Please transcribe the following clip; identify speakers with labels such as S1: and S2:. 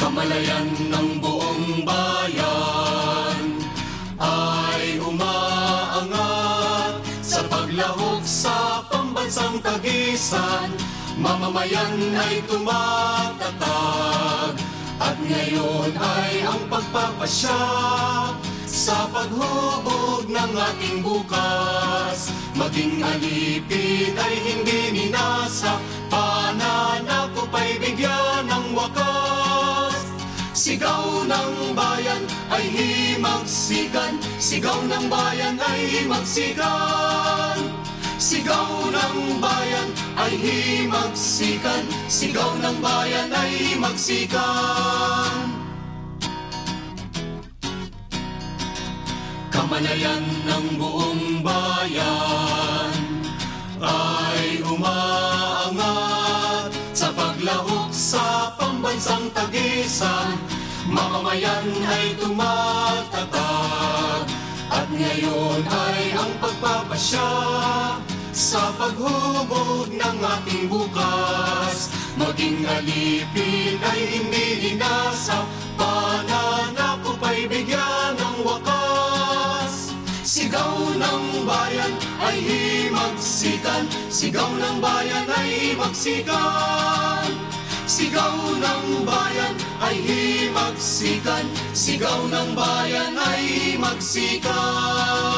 S1: Kamalayan ng buong bayan ay umaangat sa paglahok sa pambansang tagisan. Mamamayan ay tumatatag at ngayon ay ang pagpapasya sa paghubog ng ating bukas. Maging alipin ay hindi ninasa, pananakop Sigaw ng bayan ay himagsikan, sigaw ng bayan ay himagsikan. Sigaw ng bayan ay himagsikan, sigaw ng bayan ay himagsikan. Kamalayan ng buong bayan tagisan. Mamamayan ay tumatatag at ngayon ay ang pagpapasya sa paghubog ng ating bukas. Maging alipin ay hindi inasa, pananakop ay bigyan ng wakas. Sigaw ng bayan ay himagsikan, sigaw ng bayan ay himagsikan. Himagsikan, sigaw ng bayan ay himagsikan.